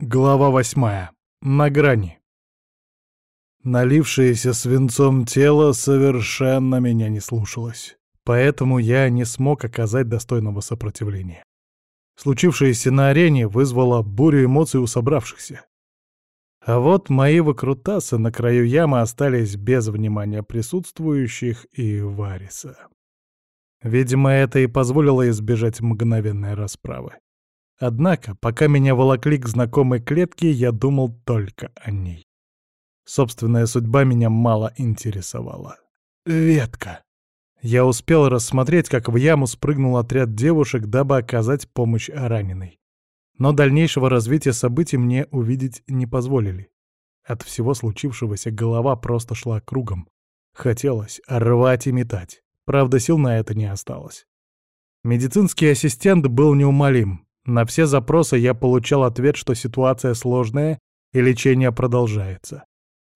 Глава восьмая. На грани. Налившееся свинцом тело совершенно меня не слушалось, поэтому я не смог оказать достойного сопротивления. Случившееся на арене вызвало бурю эмоций у собравшихся. А вот мои выкрутасы на краю ямы остались без внимания присутствующих и Вариса. Видимо, это и позволило избежать мгновенной расправы. Однако, пока меня волокли к знакомой клетке, я думал только о ней. Собственная судьба меня мало интересовала. Ветка. Я успел рассмотреть, как в яму спрыгнул отряд девушек, дабы оказать помощь раненой. Но дальнейшего развития событий мне увидеть не позволили. От всего случившегося голова просто шла кругом. Хотелось рвать и метать. Правда, сил на это не осталось. Медицинский ассистент был неумолим. На все запросы я получал ответ, что ситуация сложная и лечение продолжается.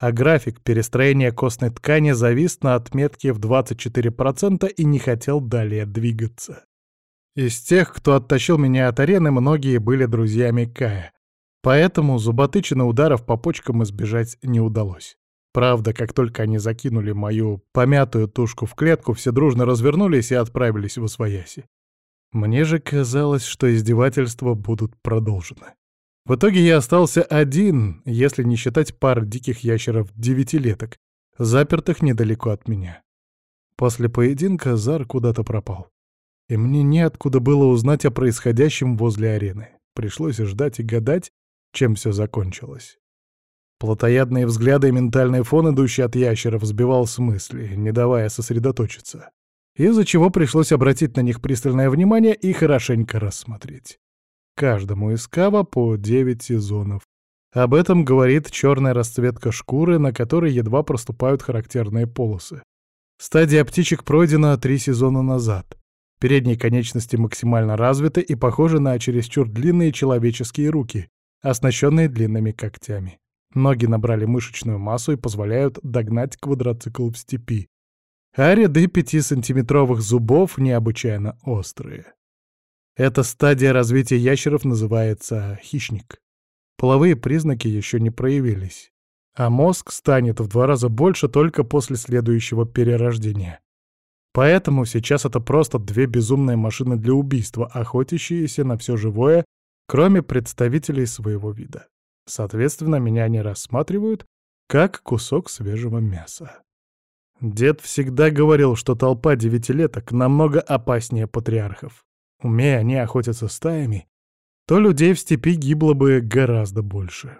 А график перестроения костной ткани завис на отметке в 24% и не хотел далее двигаться. Из тех, кто оттащил меня от арены, многие были друзьями Кая. Поэтому зуботычины ударов по почкам избежать не удалось. Правда, как только они закинули мою помятую тушку в клетку, все дружно развернулись и отправились в Освояси. Мне же казалось, что издевательства будут продолжены. В итоге я остался один, если не считать пар диких ящеров-девятилеток, запертых недалеко от меня. После поединка Зар куда-то пропал. И мне неоткуда было узнать о происходящем возле арены. Пришлось ждать и гадать, чем все закончилось. Плотоядные взгляды и ментальный фон, идущий от ящеров, сбивал с мысли, не давая сосредоточиться из-за чего пришлось обратить на них пристальное внимание и хорошенько рассмотреть. Каждому из кава по 9 сезонов. Об этом говорит черная расцветка шкуры, на которой едва проступают характерные полосы. Стадия птичек пройдена три сезона назад. Передние конечности максимально развиты и похожи на чересчур длинные человеческие руки, оснащенные длинными когтями. Ноги набрали мышечную массу и позволяют догнать квадроцикл в степи, а ряды пятисантиметровых зубов необычайно острые. Эта стадия развития ящеров называется хищник. Половые признаки еще не проявились, а мозг станет в два раза больше только после следующего перерождения. Поэтому сейчас это просто две безумные машины для убийства, охотящиеся на все живое, кроме представителей своего вида. Соответственно, меня не рассматривают как кусок свежего мяса. Дед всегда говорил, что толпа девятилеток намного опаснее патриархов. Умея они охотиться стаями, то людей в степи гибло бы гораздо больше.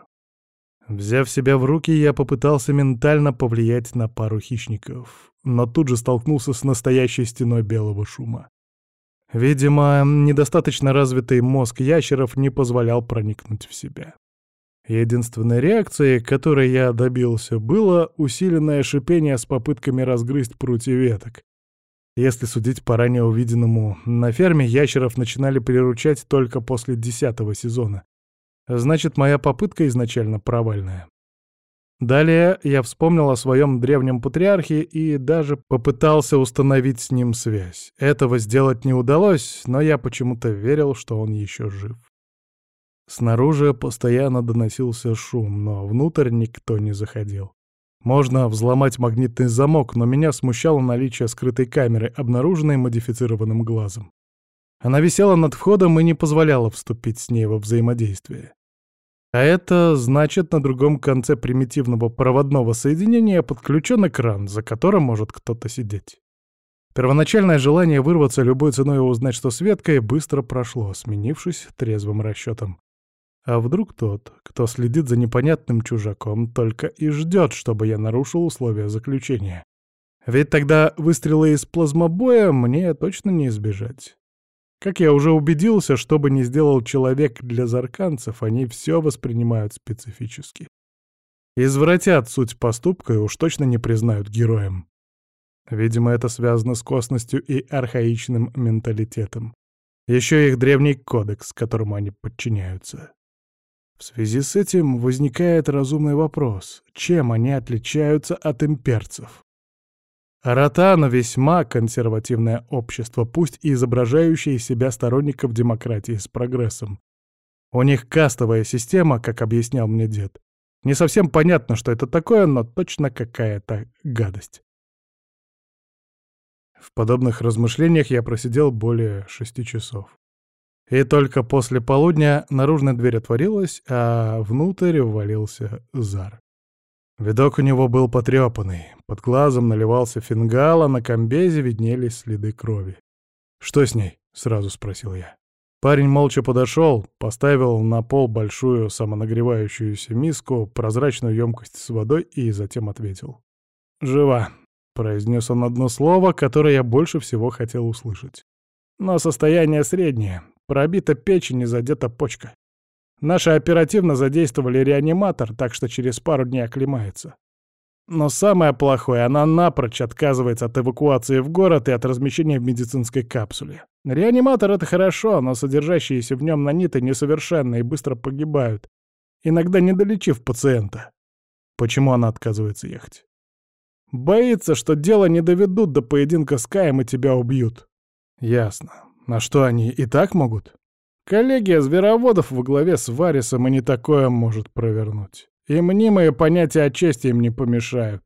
Взяв себя в руки, я попытался ментально повлиять на пару хищников, но тут же столкнулся с настоящей стеной белого шума. Видимо, недостаточно развитый мозг ящеров не позволял проникнуть в себя. Единственной реакцией, которой я добился, было усиленное шипение с попытками разгрызть прутья веток. Если судить по ранее увиденному, на ферме ящеров начинали приручать только после десятого сезона. Значит, моя попытка изначально провальная. Далее я вспомнил о своем древнем патриархе и даже попытался установить с ним связь. Этого сделать не удалось, но я почему-то верил, что он еще жив. Снаружи постоянно доносился шум, но внутрь никто не заходил. Можно взломать магнитный замок, но меня смущало наличие скрытой камеры, обнаруженной модифицированным глазом. Она висела над входом и не позволяла вступить с ней во взаимодействие. А это значит, на другом конце примитивного проводного соединения подключен экран, за которым может кто-то сидеть. Первоначальное желание вырваться любой ценой и узнать, что Светкой, быстро прошло, сменившись трезвым расчетом. А вдруг тот, кто следит за непонятным чужаком, только и ждет, чтобы я нарушил условия заключения? Ведь тогда выстрелы из плазмобоя мне точно не избежать. Как я уже убедился, что бы ни сделал человек для зарканцев, они все воспринимают специфически. Извратят суть поступка и уж точно не признают героем. Видимо, это связано с косностью и архаичным менталитетом. Еще их древний кодекс, которому они подчиняются. В связи с этим возникает разумный вопрос, чем они отличаются от имперцев? Ротана весьма консервативное общество, пусть и изображающее из себя сторонников демократии с прогрессом. У них кастовая система, как объяснял мне дед. Не совсем понятно, что это такое, но точно какая-то гадость. В подобных размышлениях я просидел более шести часов. И только после полудня наружная дверь отворилась, а внутрь ввалился Зар. Видок у него был потрепанный, под глазом наливался фингал, а на комбезе виднелись следы крови. «Что с ней?» — сразу спросил я. Парень молча подошел, поставил на пол большую самонагревающуюся миску, прозрачную емкость с водой и затем ответил. «Жива», — произнес он одно слово, которое я больше всего хотел услышать. «Но состояние среднее. Пробита печень и задета почка. Наши оперативно задействовали реаниматор, так что через пару дней оклемается. Но самое плохое, она напрочь отказывается от эвакуации в город и от размещения в медицинской капсуле. Реаниматор — это хорошо, но содержащиеся в нем наниты несовершенны и быстро погибают, иногда не долечив пациента. Почему она отказывается ехать? Боится, что дело не доведут до поединка с Каем и тебя убьют. Ясно. А что они и так могут? Коллегия звероводов во главе с Варисом и не такое может провернуть. И мнимые понятия о чести им не помешают.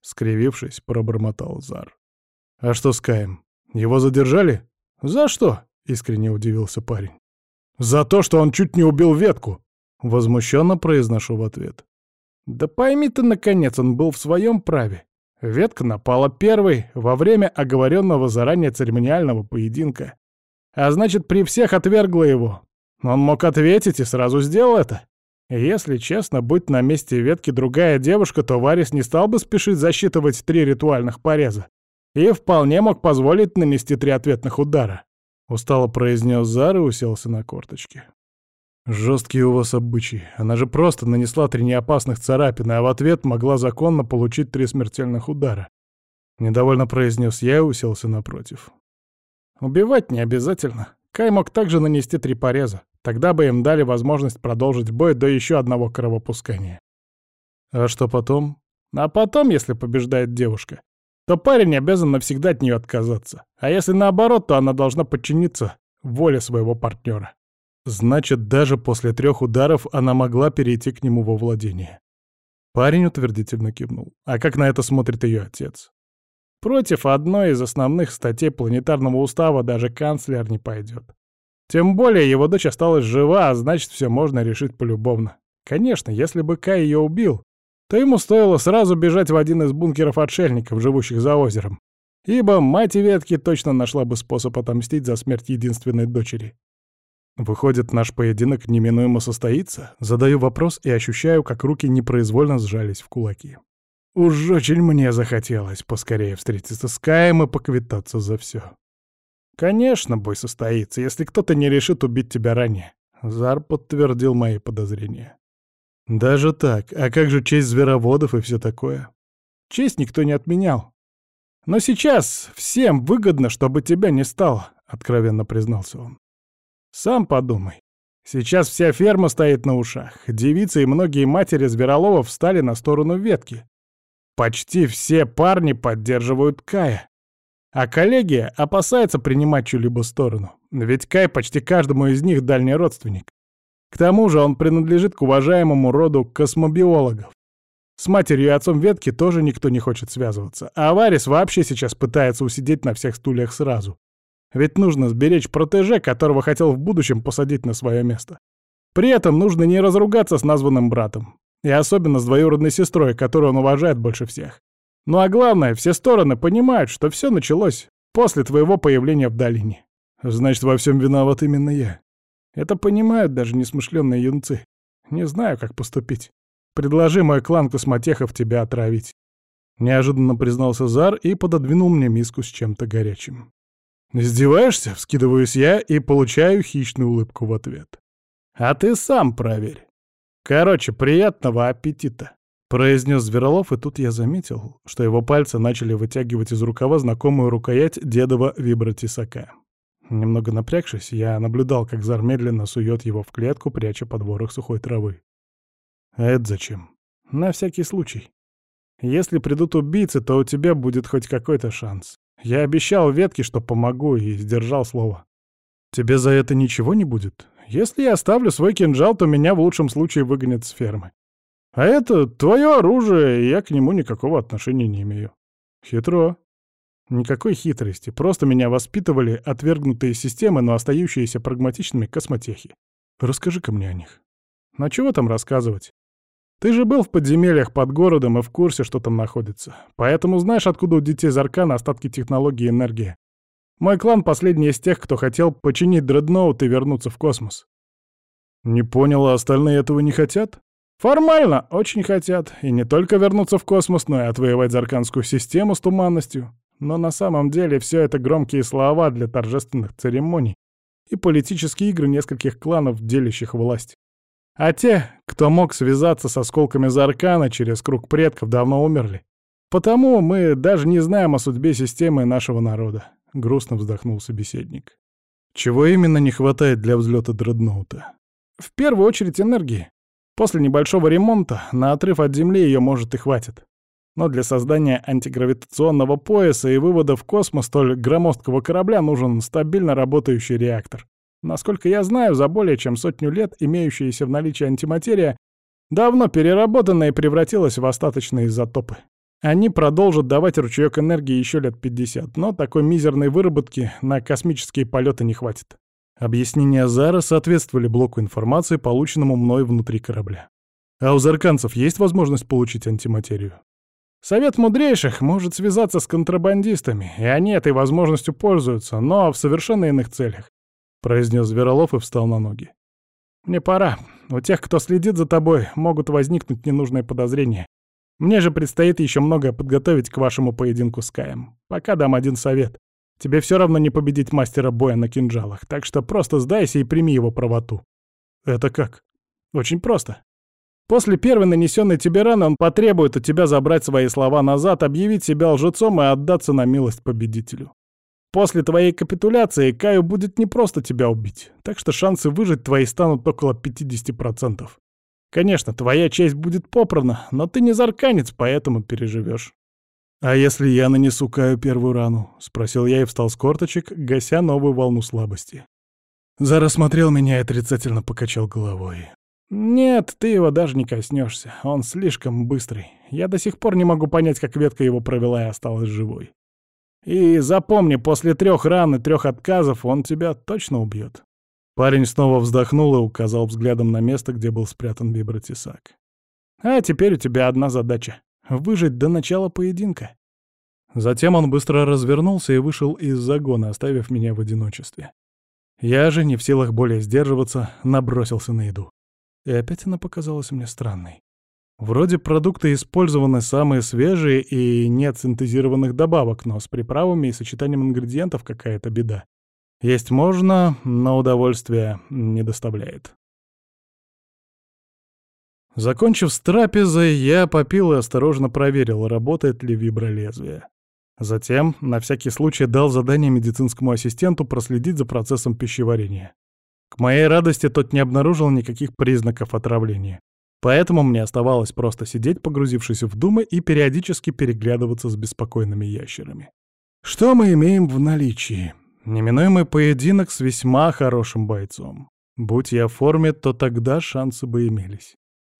Скривившись, пробормотал Зар. А что с Каем? Его задержали? За что? Искренне удивился парень. За то, что он чуть не убил ветку. Возмущенно произношу в ответ. Да пойми ты, наконец, он был в своем праве. Ветка напала первой во время оговоренного заранее церемониального поединка. А значит, при всех отвергла его. Он мог ответить и сразу сделал это. Если честно, будь на месте ветки другая девушка, то Варис не стал бы спешить засчитывать три ритуальных пореза. И вполне мог позволить нанести три ответных удара. Устало произнес Зар и уселся на корточки. Жесткие у вас обычаи. Она же просто нанесла три неопасных царапины, а в ответ могла законно получить три смертельных удара. Недовольно произнес я и уселся напротив. Убивать не обязательно. Кай мог также нанести три пореза. Тогда бы им дали возможность продолжить бой до еще одного кровопускания. А что потом? А потом, если побеждает девушка, то парень обязан навсегда от нее отказаться. А если наоборот, то она должна подчиниться воле своего партнера. Значит, даже после трех ударов она могла перейти к нему во владение. Парень утвердительно кивнул. А как на это смотрит ее отец? Против одной из основных статей планетарного устава даже канцлер не пойдет. Тем более его дочь осталась жива, а значит, все можно решить полюбовно. Конечно, если бы Кай ее убил, то ему стоило сразу бежать в один из бункеров отшельников, живущих за озером. Ибо мать ветки точно нашла бы способ отомстить за смерть единственной дочери. Выходит, наш поединок неминуемо состоится? Задаю вопрос и ощущаю, как руки непроизвольно сжались в кулаки. Уж очень мне захотелось поскорее встретиться с Каем и поквитаться за все. Конечно, бой состоится, если кто-то не решит убить тебя ранее. Зар подтвердил мои подозрения. Даже так? А как же честь звероводов и все такое? Честь никто не отменял. Но сейчас всем выгодно, чтобы тебя не стало, откровенно признался он. Сам подумай. Сейчас вся ферма стоит на ушах. Девицы и многие матери звероловов встали на сторону ветки. Почти все парни поддерживают Кая. А коллегия опасается принимать чью-либо сторону. Ведь Кай почти каждому из них дальний родственник. К тому же он принадлежит к уважаемому роду космобиологов. С матерью и отцом ветки тоже никто не хочет связываться. А Варис вообще сейчас пытается усидеть на всех стульях сразу. Ведь нужно сберечь протеже, которого хотел в будущем посадить на свое место. При этом нужно не разругаться с названным братом. И особенно с двоюродной сестрой, которую он уважает больше всех. Ну а главное, все стороны понимают, что все началось после твоего появления в долине. Значит, во всем виноват именно я. Это понимают даже несмышленные юнцы. Не знаю, как поступить. Предложи мой клан космотехов тебя отравить. Неожиданно признался Зар и пододвинул мне миску с чем-то горячим. «Издеваешься?» — вскидываюсь я и получаю хищную улыбку в ответ. «А ты сам проверь. Короче, приятного аппетита!» — произнес Зверолов, и тут я заметил, что его пальцы начали вытягивать из рукава знакомую рукоять дедова вибротесака. Немного напрягшись, я наблюдал, как Зар медленно сует его в клетку, пряча под ворох сухой травы. «А это зачем?» «На всякий случай. Если придут убийцы, то у тебя будет хоть какой-то шанс. Я обещал ветке, что помогу, и сдержал слово. Тебе за это ничего не будет? Если я оставлю свой кинжал, то меня в лучшем случае выгонят с фермы. А это твое оружие, и я к нему никакого отношения не имею. Хитро. Никакой хитрости, просто меня воспитывали отвергнутые системы, но остающиеся прагматичными космотехи. Расскажи-ка мне о них. На чего там рассказывать? Ты же был в подземельях под городом и в курсе, что там находится. Поэтому знаешь, откуда у детей Заркана остатки технологии и энергии. Мой клан последний из тех, кто хотел починить дредноут и вернуться в космос. Не понял, а остальные этого не хотят? Формально очень хотят. И не только вернуться в космос, но и отвоевать Зарканскую систему с туманностью. Но на самом деле все это громкие слова для торжественных церемоний и политические игры нескольких кланов, делящих власть. А те, кто мог связаться с осколками Заркана через круг предков, давно умерли. Потому мы даже не знаем о судьбе системы нашего народа. Грустно вздохнул собеседник. Чего именно не хватает для взлета дредноута? В первую очередь энергии. После небольшого ремонта на отрыв от Земли ее может и хватит. Но для создания антигравитационного пояса и вывода в космос столь громоздкого корабля нужен стабильно работающий реактор. Насколько я знаю, за более чем сотню лет имеющаяся в наличии антиматерия давно переработана и превратилась в остаточные изотопы. Они продолжат давать ручеёк энергии еще лет 50, но такой мизерной выработки на космические полеты не хватит. Объяснения Зара соответствовали блоку информации, полученному мной внутри корабля. А у зарканцев есть возможность получить антиматерию? Совет мудрейших может связаться с контрабандистами, и они этой возможностью пользуются, но в совершенно иных целях», — произнес Зверолов и встал на ноги. «Мне пора. У тех, кто следит за тобой, могут возникнуть ненужные подозрения. Мне же предстоит еще многое подготовить к вашему поединку с Каем. Пока дам один совет. Тебе все равно не победить мастера боя на кинжалах, так что просто сдайся и прими его правоту». «Это как?» «Очень просто. После первой нанесенной тебе раны он потребует у тебя забрать свои слова назад, объявить себя лжецом и отдаться на милость победителю. После твоей капитуляции Каю будет не просто тебя убить, так что шансы выжить твои станут около 50%. Конечно, твоя честь будет поправна, но ты не зарканец, поэтому переживешь. «А если я нанесу Каю первую рану?» — спросил я и встал с корточек, гася новую волну слабости. Зара смотрел меня и отрицательно покачал головой. «Нет, ты его даже не коснешься. Он слишком быстрый. Я до сих пор не могу понять, как ветка его провела и осталась живой. И запомни, после трех ран и трех отказов он тебя точно убьет». Парень снова вздохнул и указал взглядом на место, где был спрятан вибротесак. «А теперь у тебя одна задача — выжить до начала поединка». Затем он быстро развернулся и вышел из загона, оставив меня в одиночестве. Я же, не в силах более сдерживаться, набросился на еду. И опять она показалась мне странной. Вроде продукты использованы самые свежие и нет синтезированных добавок, но с приправами и сочетанием ингредиентов какая-то беда. Есть можно, но удовольствия не доставляет. Закончив с трапезой, я попил и осторожно проверил, работает ли вибролезвие. Затем, на всякий случай, дал задание медицинскому ассистенту проследить за процессом пищеварения. К моей радости тот не обнаружил никаких признаков отравления. Поэтому мне оставалось просто сидеть, погрузившись в думы, и периодически переглядываться с беспокойными ящерами. Что мы имеем в наличии? Неминуемый поединок с весьма хорошим бойцом. Будь я в форме, то тогда шансы бы имелись.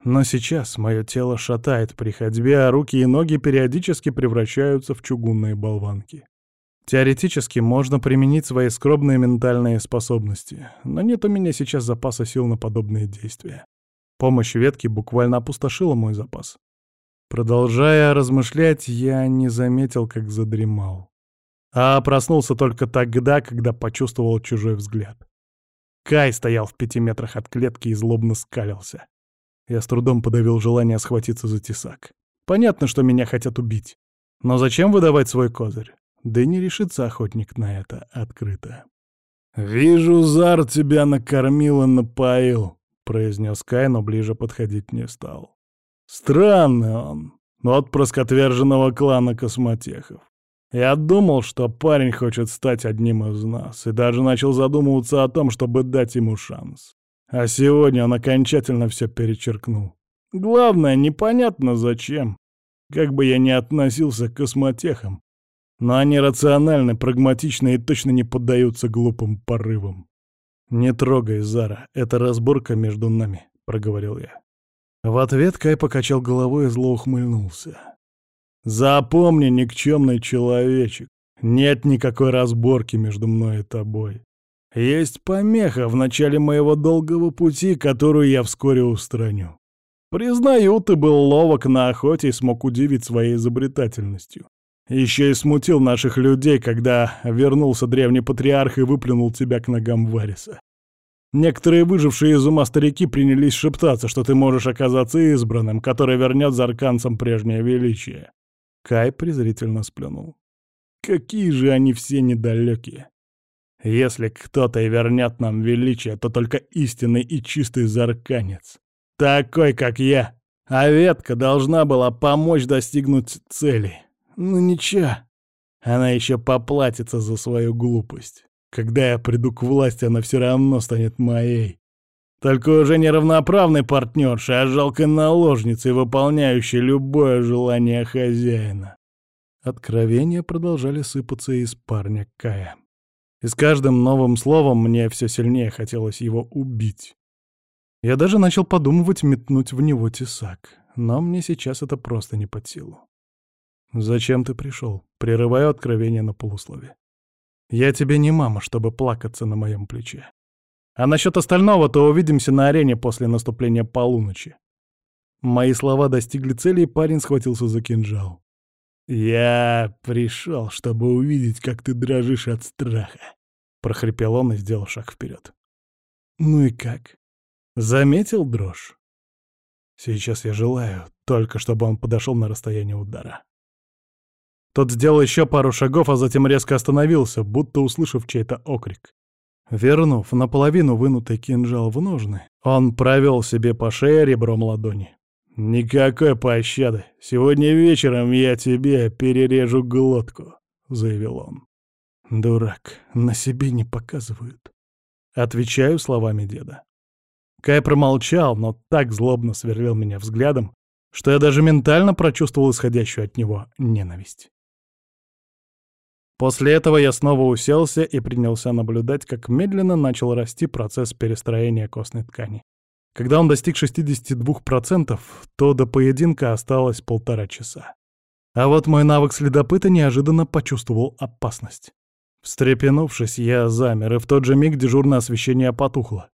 Но сейчас мое тело шатает при ходьбе, а руки и ноги периодически превращаются в чугунные болванки. Теоретически можно применить свои скромные ментальные способности, но нет у меня сейчас запаса сил на подобные действия. Помощь ветки буквально опустошила мой запас. Продолжая размышлять, я не заметил, как задремал. А проснулся только тогда, когда почувствовал чужой взгляд. Кай стоял в пяти метрах от клетки и злобно скалился. Я с трудом подавил желание схватиться за тесак. Понятно, что меня хотят убить. Но зачем выдавать свой козырь? Да не решится охотник на это открыто. «Вижу, Зар тебя накормил и напоил», — произнес Кай, но ближе подходить не стал. «Странный он, отпрыск отверженного клана космотехов. Я думал, что парень хочет стать одним из нас, и даже начал задумываться о том, чтобы дать ему шанс. А сегодня он окончательно все перечеркнул. Главное, непонятно зачем. Как бы я ни относился к космотехам, но они рациональны, прагматичны и точно не поддаются глупым порывам. «Не трогай, Зара, это разборка между нами», — проговорил я. В ответ Кай покачал головой и зло ухмыльнулся. «Запомни, никчемный человечек, нет никакой разборки между мной и тобой. Есть помеха в начале моего долгого пути, которую я вскоре устраню. Признаю, ты был ловок на охоте и смог удивить своей изобретательностью. Еще и смутил наших людей, когда вернулся древний патриарх и выплюнул тебя к ногам Вариса. Некоторые выжившие из ума старики принялись шептаться, что ты можешь оказаться избранным, который вернет зарканцам прежнее величие. Кай презрительно сплюнул. Какие же они все недалекие. Если кто-то и вернет нам величие, то только истинный и чистый зарканец. Такой, как я. А ветка должна была помочь достигнуть цели. Ну ничего, она еще поплатится за свою глупость. Когда я приду к власти, она все равно станет моей. Только уже не равноправной партнершей, а жалкой наложницей, выполняющей любое желание хозяина. Откровения продолжали сыпаться из парня Кая. И с каждым новым словом мне все сильнее хотелось его убить. Я даже начал подумывать метнуть в него тесак, но мне сейчас это просто не под силу. «Зачем ты пришел?» — прерываю откровение на полуслове. «Я тебе не мама, чтобы плакаться на моем плече. А насчет остального, то увидимся на арене после наступления полуночи». Мои слова достигли цели, и парень схватился за кинжал. «Я пришел, чтобы увидеть, как ты дрожишь от страха», — прохрипел он и сделал шаг вперед. «Ну и как? Заметил дрожь?» Сейчас я желаю, только чтобы он подошел на расстояние удара. Тот сделал еще пару шагов, а затем резко остановился, будто услышав чей-то окрик. Вернув наполовину вынутый кинжал в ножны, он провел себе по шее ребром ладони. «Никакой пощады. Сегодня вечером я тебе перережу глотку», — заявил он. «Дурак, на себе не показывают». Отвечаю словами деда. Кай промолчал, но так злобно сверлил меня взглядом, что я даже ментально прочувствовал исходящую от него ненависть. После этого я снова уселся и принялся наблюдать, как медленно начал расти процесс перестроения костной ткани. Когда он достиг 62%, то до поединка осталось полтора часа. А вот мой навык следопыта неожиданно почувствовал опасность. Встрепенувшись, я замер, и в тот же миг дежурное освещение потухло.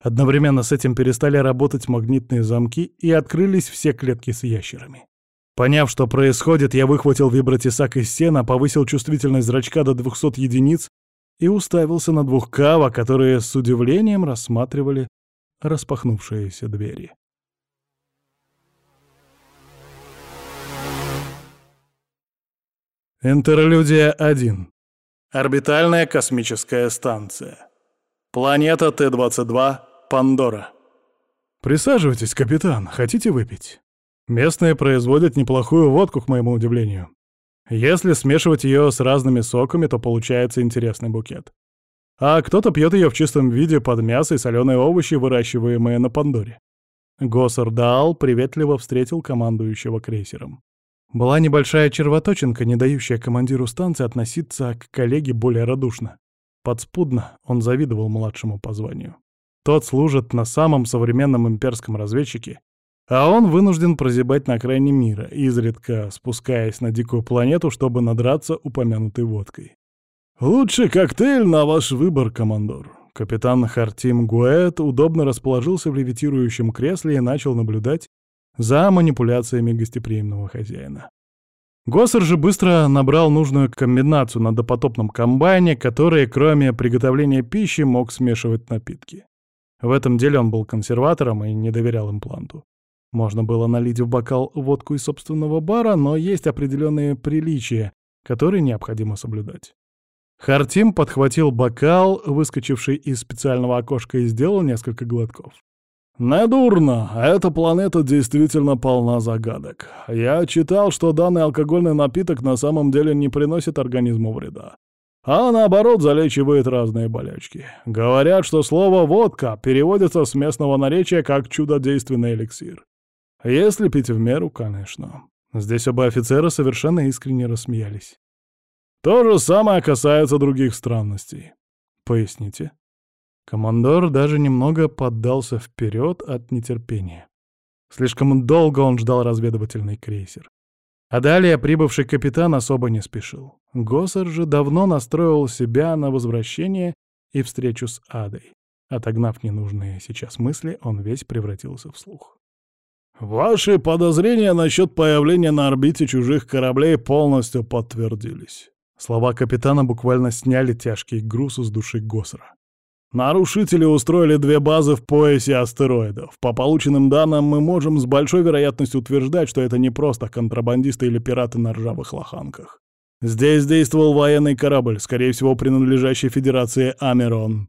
Одновременно с этим перестали работать магнитные замки и открылись все клетки с ящерами. Поняв, что происходит, я выхватил вибротесак из сена, повысил чувствительность зрачка до 200 единиц и уставился на двух кава, которые с удивлением рассматривали распахнувшиеся двери. Интерлюдия 1. Орбитальная космическая станция. Планета Т-22, Пандора. Присаживайтесь, капитан, хотите выпить? Местные производят неплохую водку, к моему удивлению. Если смешивать ее с разными соками, то получается интересный букет а кто-то пьет ее в чистом виде под мясо и соленые овощи, выращиваемые на Пандоре. Госсер Даал приветливо встретил командующего крейсером. Была небольшая червоточинка, не дающая командиру станции относиться к коллеге более радушно. Подспудно он завидовал младшему по званию. Тот служит на самом современном имперском разведчике, а он вынужден прозябать на окраине мира, изредка спускаясь на дикую планету, чтобы надраться упомянутой водкой. «Лучший коктейль на ваш выбор, командор». Капитан Хартим Гуэт удобно расположился в левитирующем кресле и начал наблюдать за манипуляциями гостеприимного хозяина. Госсер же быстро набрал нужную комбинацию на допотопном комбайне, который, кроме приготовления пищи, мог смешивать напитки. В этом деле он был консерватором и не доверял импланту. Можно было налить в бокал водку из собственного бара, но есть определенные приличия, которые необходимо соблюдать. Хартим подхватил бокал, выскочивший из специального окошка, и сделал несколько глотков. «Недурно. Эта планета действительно полна загадок. Я читал, что данный алкогольный напиток на самом деле не приносит организму вреда, а наоборот залечивает разные болячки. Говорят, что слово «водка» переводится с местного наречия как «чудодейственный эликсир». Если пить в меру, конечно. Здесь оба офицера совершенно искренне рассмеялись. То же самое касается других странностей. Поясните. Командор даже немного поддался вперед от нетерпения. Слишком долго он ждал разведывательный крейсер. А далее прибывший капитан особо не спешил. Госсер же давно настроил себя на возвращение и встречу с Адой. Отогнав ненужные сейчас мысли, он весь превратился в слух. «Ваши подозрения насчет появления на орбите чужих кораблей полностью подтвердились». Слова капитана буквально сняли тяжкий груз из души Госсера. Нарушители устроили две базы в поясе астероидов. По полученным данным, мы можем с большой вероятностью утверждать, что это не просто контрабандисты или пираты на ржавых лоханках. Здесь действовал военный корабль, скорее всего, принадлежащий Федерации Амерон.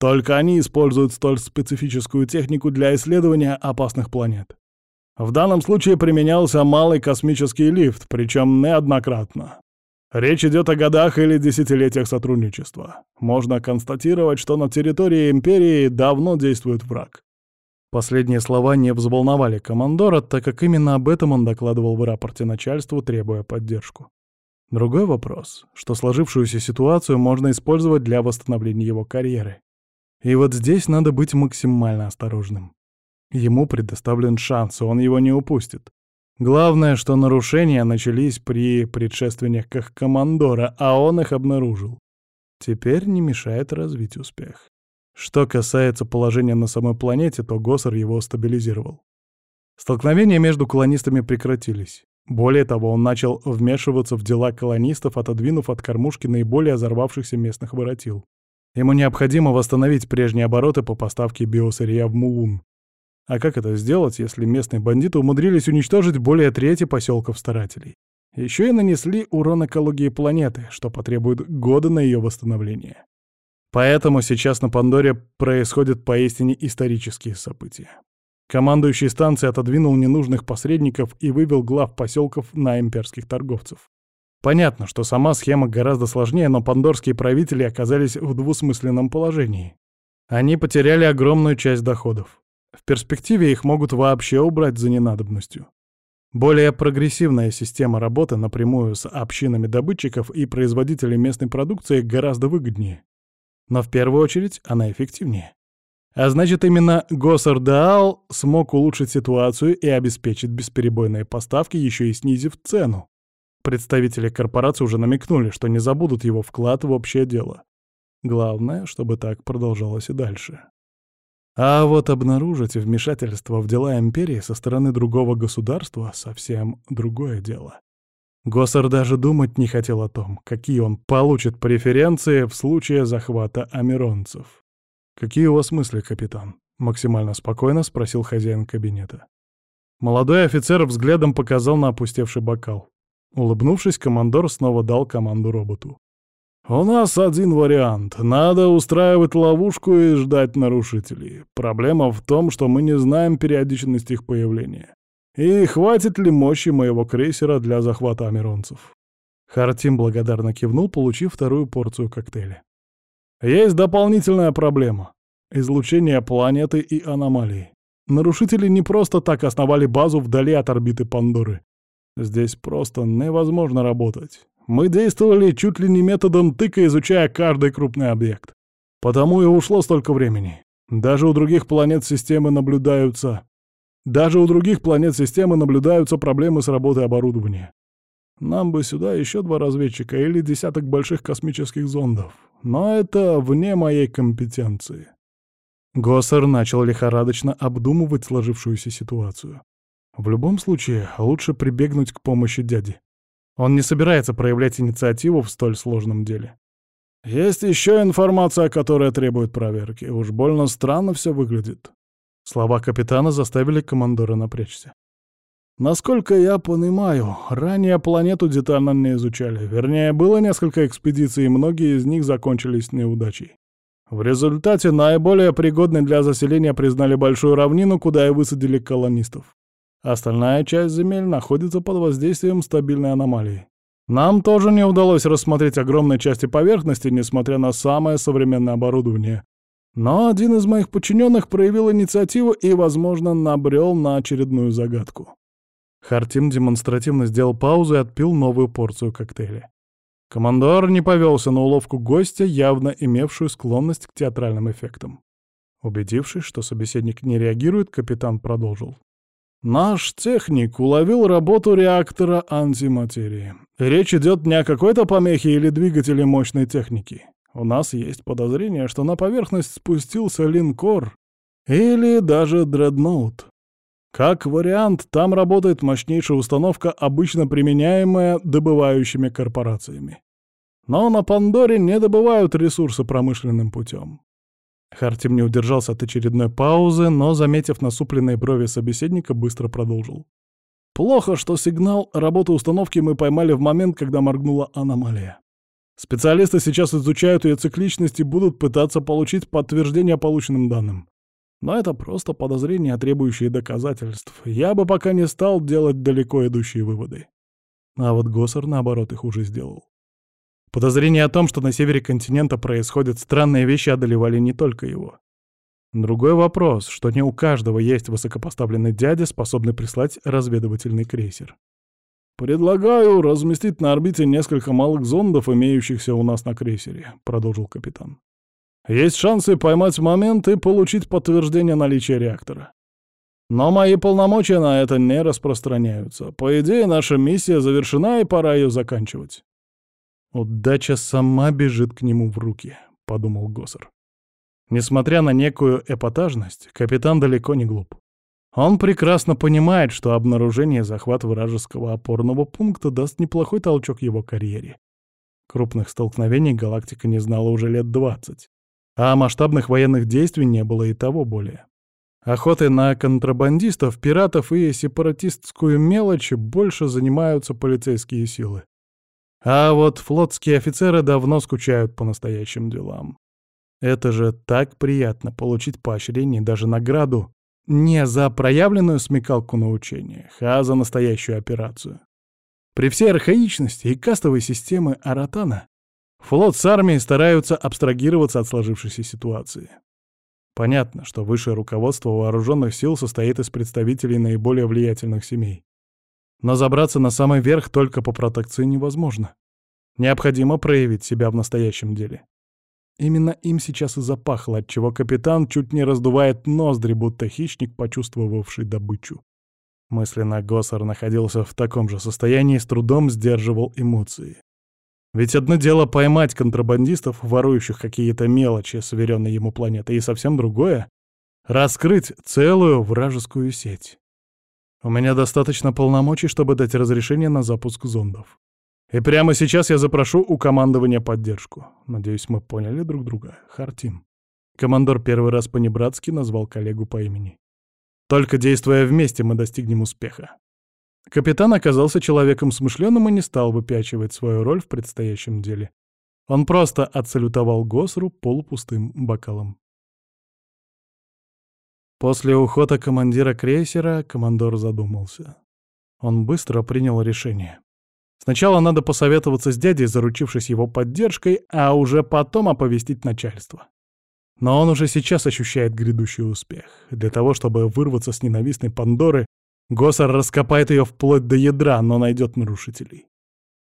Только они используют столь специфическую технику для исследования опасных планет. В данном случае применялся малый космический лифт, причем неоднократно. Речь идет о годах или десятилетиях сотрудничества. Можно констатировать, что на территории Империи давно действует враг. Последние слова не взволновали командора, так как именно об этом он докладывал в рапорте начальству, требуя поддержку. Другой вопрос, что сложившуюся ситуацию можно использовать для восстановления его карьеры. И вот здесь надо быть максимально осторожным. Ему предоставлен шанс, и он его не упустит. Главное, что нарушения начались при предшественниках командора, а он их обнаружил. Теперь не мешает развить успех. Что касается положения на самой планете, то Госсер его стабилизировал. Столкновения между колонистами прекратились. Более того, он начал вмешиваться в дела колонистов, отодвинув от кормушки наиболее озорвавшихся местных воротил. Ему необходимо восстановить прежние обороты по поставке биосырья в Мулун. А как это сделать, если местные бандиты умудрились уничтожить более трети поселков старателей? Еще и нанесли урон экологии планеты, что потребует года на ее восстановление. Поэтому сейчас на Пандоре происходят поистине исторические события. Командующий станцией отодвинул ненужных посредников и вывел глав поселков на имперских торговцев. Понятно, что сама схема гораздо сложнее, но пандорские правители оказались в двусмысленном положении. Они потеряли огромную часть доходов. В перспективе их могут вообще убрать за ненадобностью. Более прогрессивная система работы напрямую с общинами добытчиков и производителей местной продукции гораздо выгоднее. Но в первую очередь она эффективнее. А значит, именно Госардаал смог улучшить ситуацию и обеспечить бесперебойные поставки, еще и снизив цену. Представители корпорации уже намекнули, что не забудут его вклад в общее дело. Главное, чтобы так продолжалось и дальше. А вот обнаружить вмешательство в дела империи со стороны другого государства — совсем другое дело. Госсер даже думать не хотел о том, какие он получит преференции в случае захвата амиронцев. «Какие у вас мысли, капитан?» — максимально спокойно спросил хозяин кабинета. Молодой офицер взглядом показал на опустевший бокал. Улыбнувшись, командор снова дал команду роботу. «У нас один вариант. Надо устраивать ловушку и ждать нарушителей. Проблема в том, что мы не знаем периодичность их появления. И хватит ли мощи моего крейсера для захвата амиронцев?» Хартим благодарно кивнул, получив вторую порцию коктейля. «Есть дополнительная проблема. Излучение планеты и аномалии. Нарушители не просто так основали базу вдали от орбиты Пандоры. Здесь просто невозможно работать. Мы действовали чуть ли не методом тыка, изучая каждый крупный объект. Потому и ушло столько времени. Даже у других планет системы наблюдаются... Даже у других планет системы наблюдаются проблемы с работой оборудования. Нам бы сюда еще два разведчика или десяток больших космических зондов. Но это вне моей компетенции. Госсер начал лихорадочно обдумывать сложившуюся ситуацию. В любом случае, лучше прибегнуть к помощи дяди. Он не собирается проявлять инициативу в столь сложном деле. Есть еще информация, которая требует проверки. Уж больно странно все выглядит. Слова капитана заставили командора напрячься. Насколько я понимаю, ранее планету детально не изучали. Вернее, было несколько экспедиций, и многие из них закончились неудачей. В результате наиболее пригодной для заселения признали большую равнину, куда и высадили колонистов. Остальная часть земель находится под воздействием стабильной аномалии. Нам тоже не удалось рассмотреть огромные части поверхности, несмотря на самое современное оборудование. Но один из моих подчиненных проявил инициативу и, возможно, набрел на очередную загадку. Хартим демонстративно сделал паузу и отпил новую порцию коктейля. Командор не повелся на уловку гостя, явно имевшую склонность к театральным эффектам. Убедившись, что собеседник не реагирует, капитан продолжил. Наш техник уловил работу реактора антиматерии. Речь идет не о какой-то помехе или двигателе мощной техники. У нас есть подозрение, что на поверхность спустился линкор или даже дредноут. Как вариант, там работает мощнейшая установка, обычно применяемая добывающими корпорациями. Но на Пандоре не добывают ресурсы промышленным путем. Хартим не удержался от очередной паузы, но, заметив насупленные брови собеседника, быстро продолжил. «Плохо, что сигнал работы установки мы поймали в момент, когда моргнула аномалия. Специалисты сейчас изучают ее цикличность и будут пытаться получить подтверждение полученным данным. Но это просто подозрения, требующие доказательств. Я бы пока не стал делать далеко идущие выводы. А вот Госсер, наоборот, их уже сделал. Подозрения о том, что на севере континента происходят странные вещи, одолевали не только его. Другой вопрос, что не у каждого есть высокопоставленный дядя, способный прислать разведывательный крейсер. «Предлагаю разместить на орбите несколько малых зондов, имеющихся у нас на крейсере», — продолжил капитан. «Есть шансы поймать момент и получить подтверждение наличия реактора. Но мои полномочия на это не распространяются. По идее, наша миссия завершена, и пора ее заканчивать». «Удача сама бежит к нему в руки», — подумал Госсер. Несмотря на некую эпатажность, капитан далеко не глуп. Он прекрасно понимает, что обнаружение захват вражеского опорного пункта даст неплохой толчок его карьере. Крупных столкновений галактика не знала уже лет 20, а масштабных военных действий не было и того более. Охотой на контрабандистов, пиратов и сепаратистскую мелочь больше занимаются полицейские силы. А вот флотские офицеры давно скучают по настоящим делам. Это же так приятно получить поощрение, даже награду, не за проявленную смекалку на учениях, а за настоящую операцию. При всей архаичности и кастовой системы Аратана флот с армией стараются абстрагироваться от сложившейся ситуации. Понятно, что высшее руководство вооруженных сил состоит из представителей наиболее влиятельных семей. Но забраться на самый верх только по протекции невозможно. Необходимо проявить себя в настоящем деле. Именно им сейчас и запахло, отчего капитан чуть не раздувает ноздри, будто хищник, почувствовавший добычу. Мысленно Госсер находился в таком же состоянии и с трудом сдерживал эмоции. Ведь одно дело поймать контрабандистов, ворующих какие-то мелочи с веренной ему планеты, и совсем другое — раскрыть целую вражескую сеть. У меня достаточно полномочий, чтобы дать разрешение на запуск зондов. И прямо сейчас я запрошу у командования поддержку. Надеюсь, мы поняли друг друга. Хартим. Командор первый раз по-небратски назвал коллегу по имени. Только действуя вместе, мы достигнем успеха. Капитан оказался человеком смышленым и не стал выпячивать свою роль в предстоящем деле. Он просто отсалютовал Госру полупустым бокалом. После ухода командира крейсера командор задумался. Он быстро принял решение. Сначала надо посоветоваться с дядей, заручившись его поддержкой, а уже потом оповестить начальство. Но он уже сейчас ощущает грядущий успех. Для того, чтобы вырваться с ненавистной Пандоры, Госар раскопает ее вплоть до ядра, но найдет нарушителей.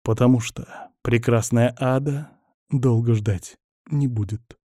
Потому что прекрасная ада долго ждать не будет.